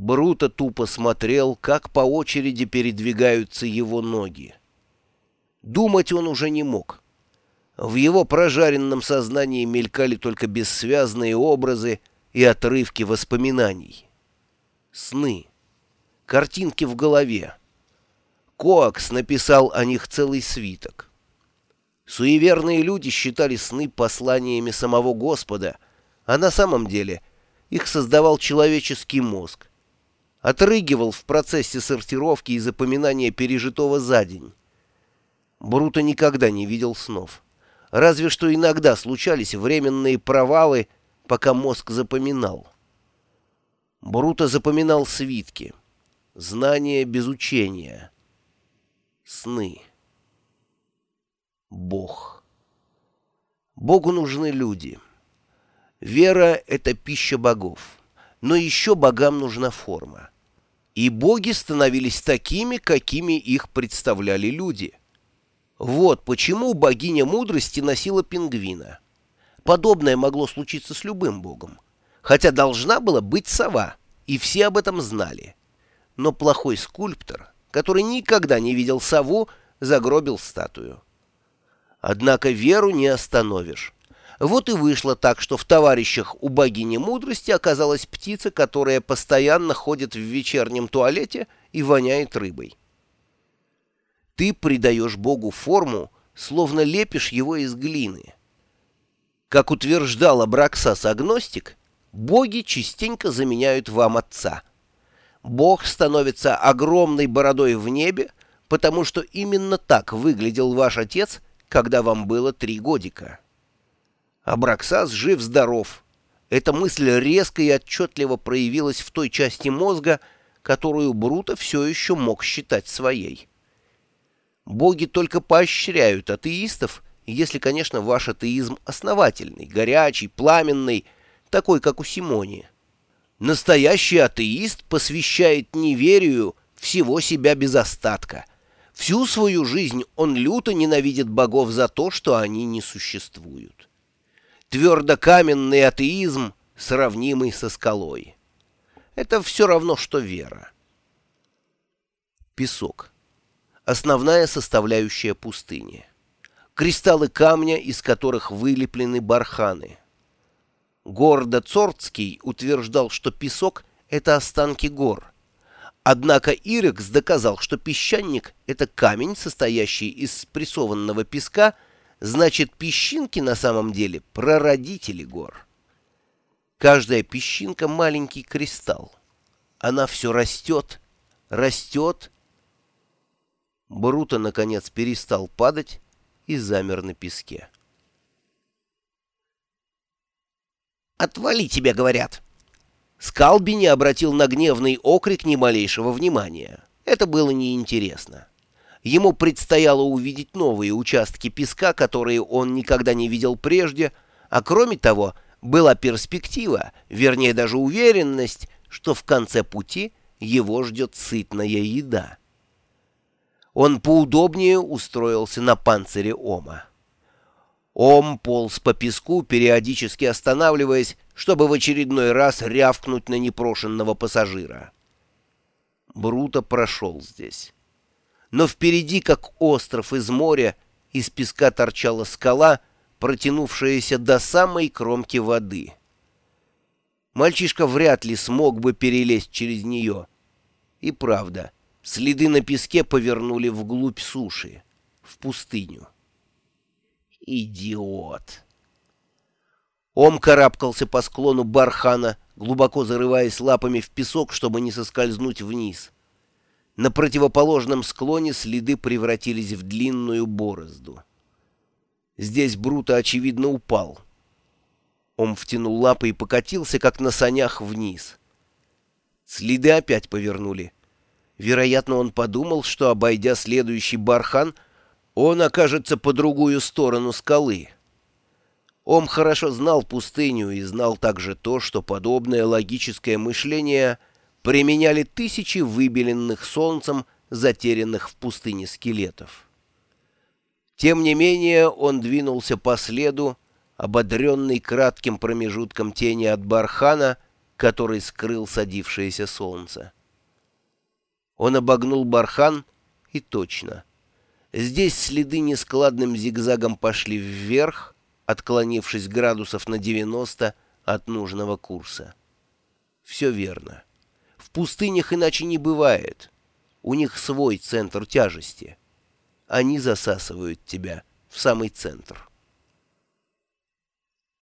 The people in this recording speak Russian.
Бруто тупо смотрел, как по очереди передвигаются его ноги. Думать он уже не мог. В его прожаренном сознании мелькали только бессвязные образы и отрывки воспоминаний. Сны. Картинки в голове. Коакс написал о них целый свиток. Суеверные люди считали сны посланиями самого Господа, а на самом деле их создавал человеческий мозг. Отрыгивал в процессе сортировки и запоминания пережитого за день. Бруто никогда не видел снов. Разве что иногда случались временные провалы, пока мозг запоминал. Бруто запоминал свитки. Знания без учения. Сны. Бог. Богу нужны люди. Вера — это пища богов. Но еще богам нужна форма. И боги становились такими, какими их представляли люди — вот почему богиня мудрости носила пингвина. Подобное могло случиться с любым богом. Хотя должна была быть сова, и все об этом знали. Но плохой скульптор, который никогда не видел сову, загробил статую. Однако веру не остановишь. Вот и вышло так, что в товарищах у богини мудрости оказалась птица, которая постоянно ходит в вечернем туалете и воняет рыбой. Ты придаешь Богу форму, словно лепишь его из глины. Как утверждал Абраксас-агностик, боги частенько заменяют вам отца. Бог становится огромной бородой в небе, потому что именно так выглядел ваш отец, когда вам было три годика. Абраксас жив-здоров. Эта мысль резко и отчетливо проявилась в той части мозга, которую Бруто все еще мог считать своей. Боги только поощряют атеистов, если, конечно, ваш атеизм основательный, горячий, пламенный, такой, как у Симони. Настоящий атеист посвящает неверию всего себя без остатка. Всю свою жизнь он люто ненавидит богов за то, что они не существуют. Твердокаменный атеизм, сравнимый со скалой. Это все равно, что вера. Песок основная составляющая пустыни. Кристаллы камня, из которых вылеплены барханы. Гордо Цорцкий утверждал, что песок — это останки гор. Однако Ирекс доказал, что песчаник — это камень, состоящий из спрессованного песка, значит, песчинки на самом деле — прародители гор. Каждая песчинка — маленький кристалл. Она все растет, растет Бруто, наконец, перестал падать и замер на песке. «Отвали тебе, говорят!» Скалби не обратил на гневный окрик ни малейшего внимания. Это было неинтересно. Ему предстояло увидеть новые участки песка, которые он никогда не видел прежде, а кроме того, была перспектива, вернее даже уверенность, что в конце пути его ждет сытная еда. Он поудобнее устроился на панцире Ома. Ом полз по песку, периодически останавливаясь, чтобы в очередной раз рявкнуть на непрошенного пассажира. Бруто прошел здесь. Но впереди, как остров из моря, из песка торчала скала, протянувшаяся до самой кромки воды. Мальчишка вряд ли смог бы перелезть через нее. И правда — Следы на песке повернули вглубь суши, в пустыню. Идиот! Ом карабкался по склону бархана, глубоко зарываясь лапами в песок, чтобы не соскользнуть вниз. На противоположном склоне следы превратились в длинную борозду. Здесь Бруто, очевидно, упал. Ом втянул лапы и покатился, как на санях, вниз. Следы опять повернули. Вероятно, он подумал, что, обойдя следующий бархан, он окажется по другую сторону скалы. Ом хорошо знал пустыню и знал также то, что подобное логическое мышление применяли тысячи выбеленных солнцем, затерянных в пустыне скелетов. Тем не менее он двинулся по следу, ободренный кратким промежутком тени от бархана, который скрыл садившееся солнце. Он обогнул бархан, и точно. Здесь следы нескладным зигзагом пошли вверх, отклонившись градусов на 90 от нужного курса. Все верно. Пустынях иначе не бывает. У них свой центр тяжести. Они засасывают тебя в самый центр.